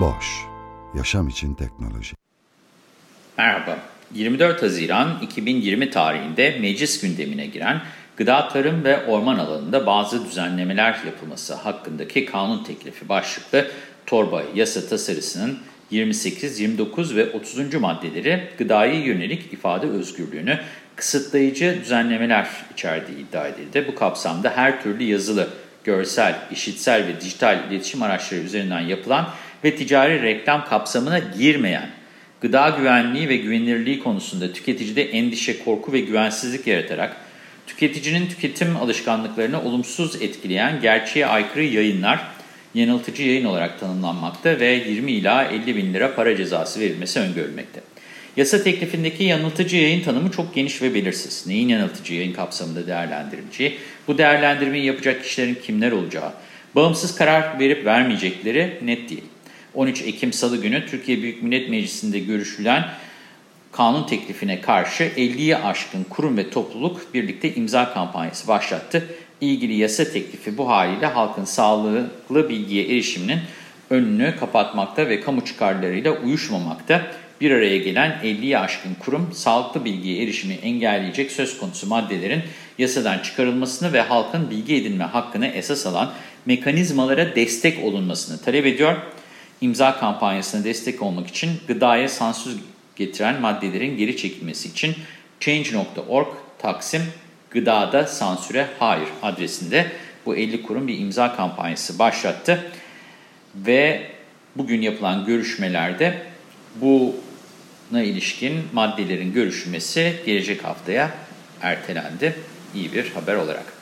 Boş, yaşam için teknoloji. Merhaba, 24 Haziran 2020 tarihinde meclis gündemine giren gıda, tarım ve orman alanında bazı düzenlemeler yapılması hakkındaki kanun teklifi başlıklı torba yasa tasarısının 28, 29 ve 30. maddeleri gıdaya yönelik ifade özgürlüğünü kısıtlayıcı düzenlemeler içerdiği iddia edildi. Bu kapsamda her türlü yazılı, görsel, işitsel ve dijital iletişim araçları üzerinden yapılan ve ticari reklam kapsamına girmeyen gıda güvenliği ve güvenilirliği konusunda tüketicide endişe, korku ve güvensizlik yaratarak tüketicinin tüketim alışkanlıklarını olumsuz etkileyen gerçeğe aykırı yayınlar, yanıltıcı yayın olarak tanımlanmakta ve 20 ila 50 bin lira para cezası verilmesi öngörülmekte. Yasa teklifindeki yanıltıcı yayın tanımı çok geniş ve belirsiz. Neyin yanıltıcı yayın kapsamında değerlendirileceği, bu değerlendirmeyi yapacak kişilerin kimler olacağı, bağımsız karar verip vermeyecekleri net değil. 13 Ekim Salı günü Türkiye Büyük Millet Meclisi'nde görüşülen kanun teklifine karşı 50'yi aşkın kurum ve topluluk birlikte imza kampanyası başlattı. İlgili yasa teklifi bu haliyle halkın sağlıklı bilgiye erişiminin önünü kapatmakta ve kamu çıkarlarıyla uyuşmamakta. Bir araya gelen 50'yi aşkın kurum sağlıklı bilgiye erişimi engelleyecek söz konusu maddelerin yasadan çıkarılmasını ve halkın bilgi edinme hakkını esas alan mekanizmalara destek olunmasını talep ediyor. İmza kampanyasına destek olmak için gıdaya sansür getiren maddelerin geri çekilmesi için Change.org Taksim Gıdada Sansüre Hayır adresinde bu 50 kurum bir imza kampanyası başlattı. Ve bugün yapılan görüşmelerde buna ilişkin maddelerin görüşülmesi gelecek haftaya ertelendi. İyi bir haber olarak.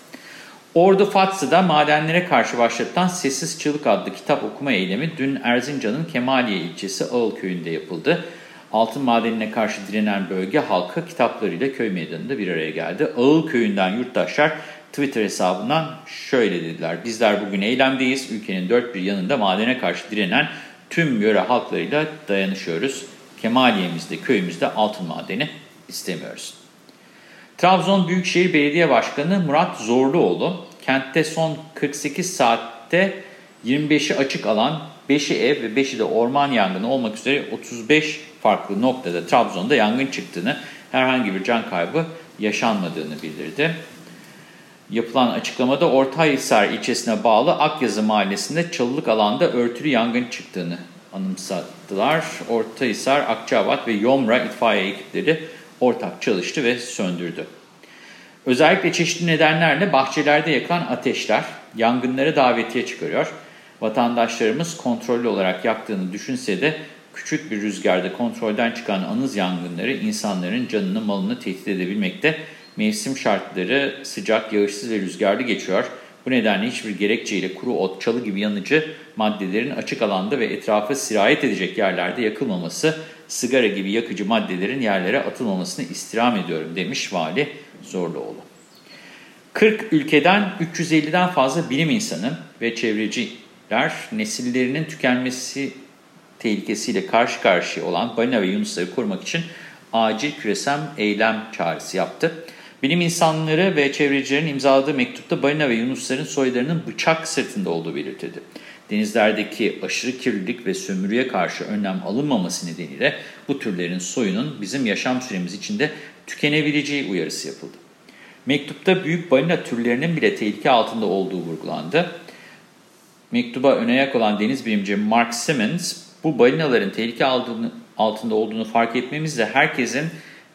Ordu Fatsa'da madenlere karşı başlatılan Sessiz Çığlık adlı kitap okuma eylemi dün Erzincan'ın Kemaliye ilçesi Ağıl köyünde yapıldı. Altın madenine karşı direnen bölge halkı kitaplarıyla köy meydanında bir araya geldi. Ağıl köyünden yurttaşlar Twitter hesabından şöyle dediler. Bizler bugün eylemdeyiz. Ülkenin dört bir yanında madene karşı direnen tüm yöre halklarıyla dayanışıyoruz. Kemaliye'mizde, köyümüzde altın madeni istemiyoruz. Trabzon Büyükşehir Belediye Başkanı Murat Zorluoğlu, kentte son 48 saatte 25'i açık alan, 5'i ev ve 5'i de orman yangını olmak üzere 35 farklı noktada Trabzon'da yangın çıktığını, herhangi bir can kaybı yaşanmadığını bildirdi. Yapılan açıklamada Ortahisar ilçesine bağlı Akyazı mahallesinde çalılık alanda örtülü yangın çıktığını anımsadılar. Ortahisar, Akçabat ve Yomra itfaiye ekipleri ortak çalıştı ve söndürdü. Özellikle çeşitli nedenlerle bahçelerde yakan ateşler yangınları davetiye çıkarıyor. Vatandaşlarımız kontrollü olarak yaktığını düşünse de küçük bir rüzgarda kontrolden çıkan anız yangınları insanların canını malını tehdit edebilmekte. Mevsim şartları sıcak, yağışsız ve rüzgarlı geçiyor. Bu nedenle hiçbir gerekçeyle kuru ot, çalı gibi yanıcı maddelerin açık alanda ve etrafa sirayet edecek yerlerde yakılmaması, sigara gibi yakıcı maddelerin yerlere atılmamasını istirham ediyorum demiş Vali Zorluoğlu. 40 ülkeden 350'den fazla bilim insanı ve çevreciler nesillerinin tükenmesi tehlikesiyle karşı karşıya olan balina ve yunusları korumak için acil küresel eylem çağrısı yaptı. Bilim insanları ve çevrecilerin imzaladığı mektupta balina ve yunusların soylarının bıçak sırtında olduğu belirtildi. Denizlerdeki aşırı kirlilik ve sömürüye karşı önlem alınmaması nedeniyle bu türlerin soyunun bizim yaşam süremiz içinde tükenebileceği uyarısı yapıldı. Mektupta büyük balina türlerinin bile tehlike altında olduğu vurgulandı. Mektuba önayak olan deniz bilimci Mark Simmons, bu balinaların tehlike altında olduğunu fark etmemizle herkesin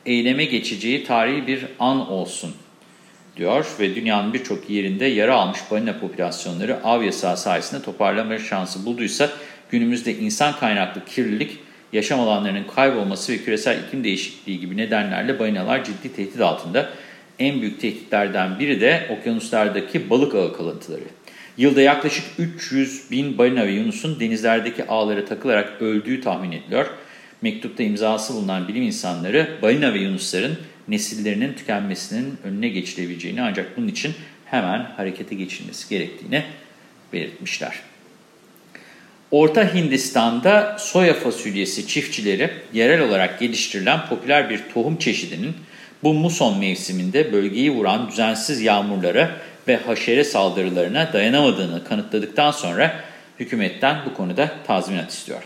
eyleme geçeceği tarihi bir an olsun diyor ve dünyanın birçok yerinde yara almış balina popülasyonları av yasağı sayesinde toparlama şansı bulduysa günümüzde insan kaynaklı kirlilik, yaşam alanlarının kaybolması ve küresel iklim değişikliği gibi nedenlerle balinalar ciddi tehdit altında. en büyük tehditlerden biri de okyanuslardaki balık ağı kalıntıları. Yılda yaklaşık 300 bin balina ve yunusun denizlerdeki ağlara takılarak öldüğü tahmin ediliyor. Mektupta imzası bulunan bilim insanları balina ve yunusların nesillerinin tükenmesinin önüne geçilebileceğini ancak bunun için hemen harekete geçilmesi gerektiğini belirtmişler. Orta Hindistan'da soya fasulyesi çiftçileri yerel olarak geliştirilen popüler bir tohum çeşidinin bu muson mevsiminde bölgeyi vuran düzensiz yağmurlara ve haşere saldırılarına dayanamadığını kanıtladıktan sonra hükümetten bu konuda tazminat istiyor.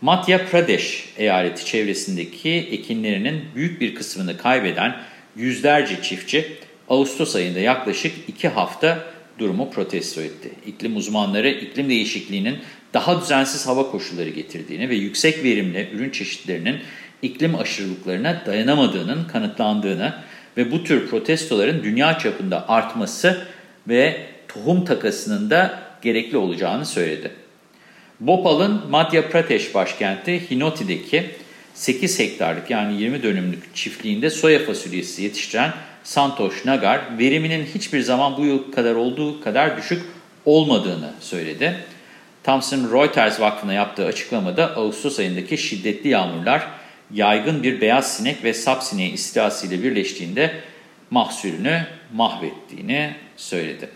Madhya Pradesh eyaleti çevresindeki ekinlerinin büyük bir kısmını kaybeden yüzlerce çiftçi Ağustos ayında yaklaşık iki hafta durumu protesto etti. İklim uzmanları iklim değişikliğinin daha düzensiz hava koşulları getirdiğini ve yüksek verimli ürün çeşitlerinin iklim aşırılıklarına dayanamadığının kanıtlandığını ve bu tür protestoların dünya çapında artması ve tohum takasının da gerekli olacağını söyledi. Bhopal'ın Madhya Pradesh başkenti Hinoti'deki 8 hektarlık yani 20 dönümlük çiftliğinde soya fasulyesi yetiştiren Santosh Nagar, veriminin hiçbir zaman bu yıl kadar olduğu kadar düşük olmadığını söyledi. Thomson Reuters Vakfı'na yaptığı açıklamada Ağustos ayındaki şiddetli yağmurlar yaygın bir beyaz sinek ve sap sineği istilası ile birleştiğinde mahsulünü mahvettiğini söyledi.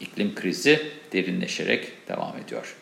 İklim krizi derinleşerek devam ediyor.